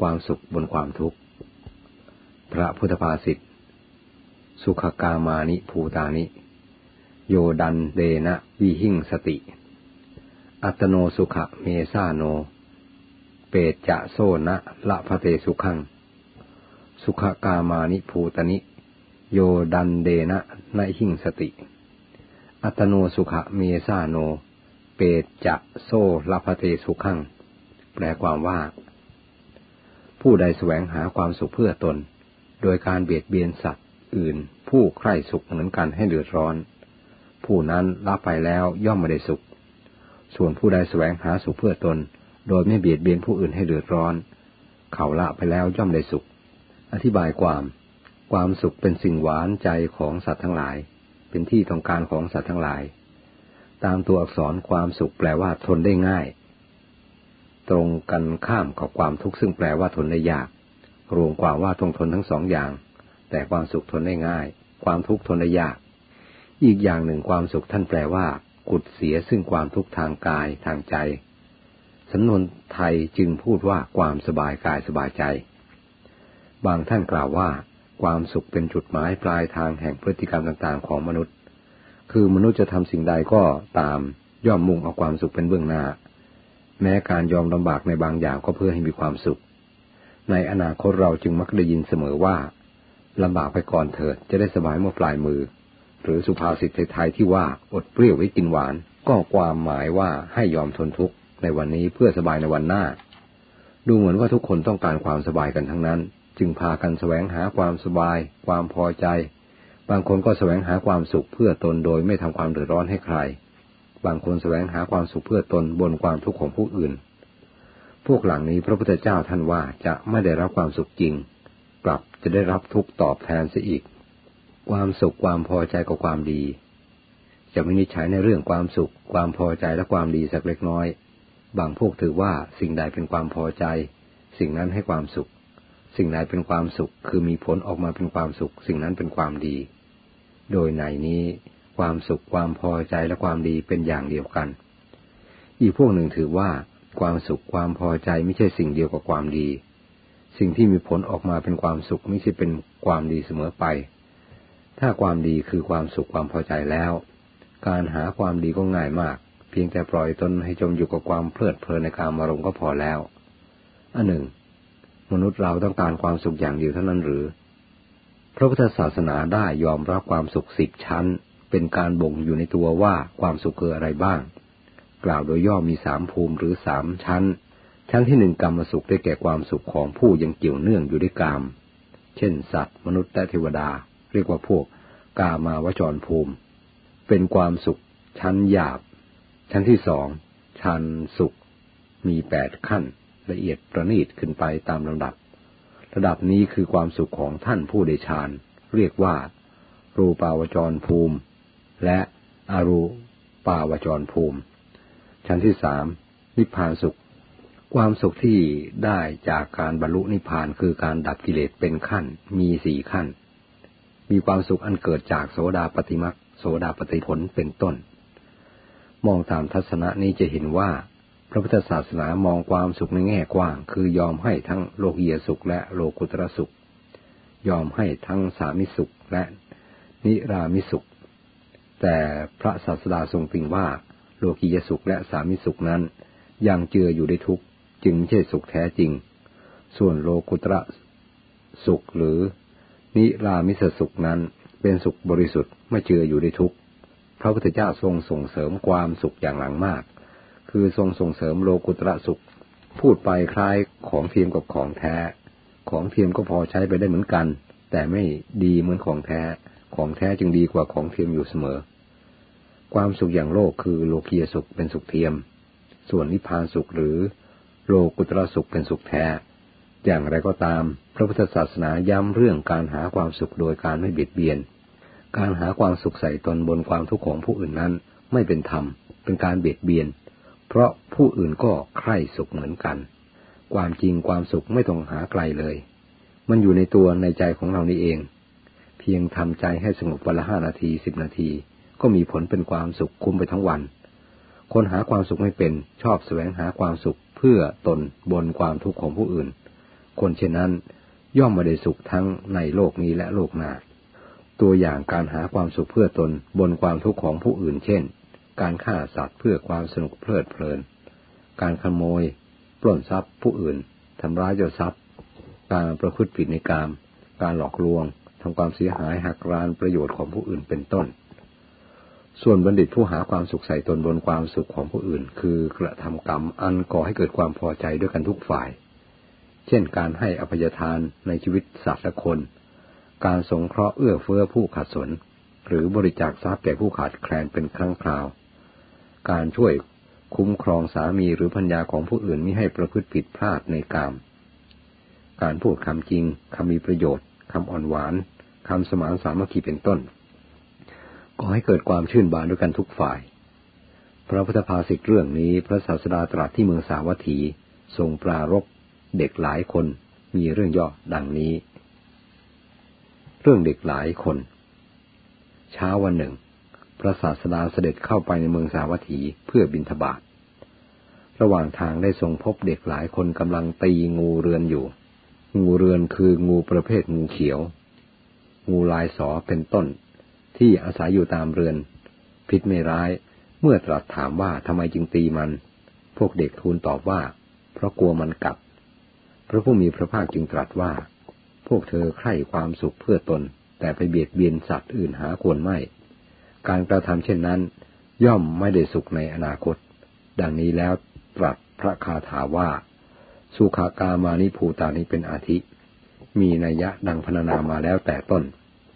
ความสุขบนความทุกข์ พระพุทธภาษิต สุขกามานิภูตานิ โยดันเดนะวิหิงสติ อัตโนสุขเมซาโน เปตจะโซนะละพะเตสุขัง สุขกามานิภูตานิ โยดันเดนะนหิงสติ อัตโนสุขเมซาโน เปตจะโซละพะเตสุขัง แปลความว่า ผู้ใดแสวงหาความสุขเพื่อตน โดยการเบียดเบียนสัตว์อื่น ผู้ใคร่สุขเหมือนกันให้เดือดร้อน ผู้นั้นละไปแล้วย่อมไม่ได้สุข ส่วนผู้ใดแสวงหาสุขเพื่อตน โดยไม่เบียดเบียนผู้อื่นให้เดือดร้อน เขาละไปแล้วย่อมได้สุข อธิบายความ ความสุขเป็นสิ่งหวานใจของสัตว์ทั้งหลาย เป็นที่ต้องการของสัตว์ทั้งหลาย ตามตัวอักษรความสุขแปลว่าทนได้ง่าย ตรงกันข้ามกับความทุกข์ซึ่งแปลว่าทนได้ยาก รวมกว่าว่าต้องทนทั้งสองอย่าง แต่ความสุขทนได้ง่าย ความทุกข์ทนได้ยาก อีกอย่างหนึ่งความสุขท่านแปลว่า กุดเสียซึ่งความทุกข์ทางกายทางใจสำนวนไทยจึงพูดว่าความสบายกายสบายใจ บางท่านกล่าวว่า ความสุขเป็นจุดหมายปลายทางแห่งพฤติกรรมต่างๆ ของมนุษย์ คือมนุษย์จะทำสิ่งใดก็ตามย่อมมุ่งเอาความสุขเป็นเบื้องหน้า แม้การยอมลำบากในบางอย่างก็เพื่อให้มีความสุข ในอนาคตเราจึงมักได้ยินเสมอว่าลำบากไปก่อนเถิดจะได้สบายเมื่อปลายมือ หรือสุภาษิตไทยที่ว่าอดเปรี้ยวไว้กินหวาน ก็ความหมายว่าให้ยอมทนทุกข์ในวันนี้เพื่อสบายในวันหน้า ดูเหมือนว่าทุกคนต้องการความสบายกันทั้งนั้น จึงพากันแสวงหาความสบาย ความพอใจ บางคนก็แสวงหาความสุขเพื่อตนโดยไม่ทำความเดือดร้อนให้ใคร บางคนแสวงหาความสุขเพื่อตนบนความทุกข์ของผู้อื่น พวกหลังนี้พระพุทธเจ้าท่านว่าจะไม่ได้รับความสุขจริง กลับจะได้รับทุกตอบแทนเสียอีก ความสุขความพอใจกับความดี จะไม่นิจฉัยในเรื่องความสุข ความพอใจและความดีสักเล็กน้อย บางพวกถือว่าสิ่งใดเป็นความพอใจ สิ่งนั้นให้ความสุข สิ่งใดเป็นความสุข คือมีผลออกมาเป็นความสุข สิ่งนั้นเป็นความดี โดยในนี้ ความสุขความพอใจและความดีเป็นอย่างเดียวกัน อีกพวกหนึ่งถือว่าความสุขความพอใจไม่ใช่สิ่งเดียวกับความดี สิ่งที่มีผลออกมาเป็นความสุขไม่ใช่เป็นความดีเสมอไป ถ้าความดีคือความสุขความพอใจแล้ว การหาความดีก็ง่ายมาก เพียงแต่ปล่อยตนให้จมอยู่กับความเพลิดเพลินในการอารมณ์ก็พอแล้ว อันหนึ่ง มนุษย์เราต้องการความสุขอย่างเดียวเท่านั้นหรือ พระพุทธศาสนาได้ยอมรับความสุขสิบชั้น เป็นการบ่งอยู่ในตัวว่าความสุขคืออะไรบ้าง กล่าวโดยย่อมีสามภูมิหรือสามชั้น ชั้นที่หนึ่งกรรมสุขได้แก่ความสุขของผู้ยังเกี่ยวเนื่องอยู่ด้วยกรรมเช่น สัตว์ มนุษย์และเทวดา เรียกว่าพวกกามาวจรภูมิ เป็นความสุข ชั้นหยาบ ชั้นที่สองชั้นสุข มีแปดขั้น ละเอียดประณีตขึ้นไปตามลำดับ ระดับนี้คือความสุขของท่านผู้ได้ฌานเรียกว่ารูปาวจรภูมิ และอรูปาวจรภูมิ ชั้นที่สามนิพพานสุข ความสุขที่ได้จากการบรรลุนิพพานคือการดับกิเลสเป็นขั้น มีสี่ขั้น มีความสุขอันเกิดจากโสดาปฏิมักโสดาปฏิผลเป็นต้น มองตามทัศนะนี้จะเห็นว่า พระพุทธศาสนามองความสุขในแง่กว้าง คือยอมให้ทั้งโลกียสุขและโลกุตรสุข ยอมให้ทั้งสามิสุขและนิรามิสุข แต่พระศาสดาทรงตริงว่า โลกียสุขและสามิสุขนั้น ยังเจืออยู่ในทุกข์จึงไม่ใช่สุขแท้จริง ส่วนโลกุตระสุขหรือ นิรามิสสุขนั้นเป็นสุขบริสุทธิ์ไม่เจืออยู่ในทุกข์พระพุทธเจ้าทรงส่งเสริมความสุขอย่างหลังมาก คือทรงส่งเสริมโลกุตระสุข พูดไปคล้ายของเทียมกับของแท้ ของเทียมก็พอใช้ไปได้เหมือนกัน แต่ไม่ดีเหมือนของแท้ ของแท้จึงดีกว่าของเทียมอยู่เสมอ ความสุขอย่างโลกคือโลกียสุขเป็นสุขเทียม ส่วนนิพพานสุขหรือโลกุตระสุขเป็นสุขแท้ อย่างไรก็ตาม พระพุทธศาสนาย้ำเรื่องการหาความสุขโดยการไม่เบียดเบียน การหาความสุขใส่ตนบนความทุกข์ของผู้อื่นนั้นไม่เป็นธรรม เป็นการเบียดเบียน เพราะผู้อื่นก็ใคร่สุขเหมือนกัน ความจริงความสุขไม่ต้องหาไกลเลย มันอยู่ในตัวในใจของเรานี่เอง เพียงทำใจให้สงบวันละห้านาทีสิบนาที ก็มีผลเป็นความสุขคุ้มไปทั้งวัน คนหาความสุขไม่เป็นชอบแสวงหาความสุขเพื่อตนบนความทุกข์ของผู้อื่น คนเช่นนั้นย่อมไม่ได้สุขทั้งในโลกนี้และโลกหน้า ตัวอย่างการหาความสุขเพื่อตนบนความทุกข์ของผู้อื่น เช่น การฆ่าสัตว์เพื่อความสนุกเพลิดเพลิน การขโมย ปล้นทรัพย์ผู้อื่น ทำร้ายเจ้าทรัพย์ การประพฤติผิดในกาม การหลอกลวง ทำความเสียหายหักรานประโยชน์ของผู้อื่นเป็นต้น ส่วนบัณฑิตผู้หาความสุขใส่ตนบนความสุขของผู้อื่น คือกระทำกรรมอันก่อให้เกิดความพอใจด้วยกันทุกฝ่าย เช่นการให้อภัยทานในชีวิตสัตว์และคน การสงเคราะห์เอื้อเฟื้อผู้ขัดสน หรือบริจาคทรัพย์แก่ผู้ขาดแคลนเป็นครั้งคราว การช่วยคุ้มครองสามีหรือพัญญาของผู้อื่นมิให้ประพฤติผิดพลาดในกาม การพูดคำจริงคำมีประโยชน์คำอ่อนหวานคำสมานสามัคคีเป็นต้น ก็ให้เกิดความชื่นบานด้วยกันทุกฝ่าย พระพุทธภาษิตเรื่องนี้พระศาสดาตรัสที่เมืองสาวัตถีทรงปรารบเด็กหลายคนมีเรื่องย่อดังนี้ เรื่องเด็กหลายคน เช้าวันหนึ่ง พระศาสดาเสด็จเข้าไปในเมืองสาวัตถีเพื่อบินทบาทระหว่างทางได้ทรงพบเด็กหลายคนกำลังตีงูเรือนอยู่ งูเรือนคืองูประเภทงูเขียว งูลายสอเป็นต้น ที่อาศัยอยู่ตามเรือน พิษไม่ร้าย เมื่อตรัสถามว่าทำไมจึงตีมัน พวกเด็กทูลตอบว่า เพราะกลัวมันกัด พระผู้มีพระภาคจึงตรัสว่า พวกเธอใคร่ความสุขเพื่อตน แต่ไปเบียดเบียนสัตว์อื่นหาควรไม่ การกระทำเช่นนั้น ย่อมไม่ได้สุขในอนาคต ดังนี้แล้วตรัสพระคาถาว่า สุขากามานิภูตานิเป็นอาทิ มีนัยยะดังพรรณนามาแล้วแต่ต้น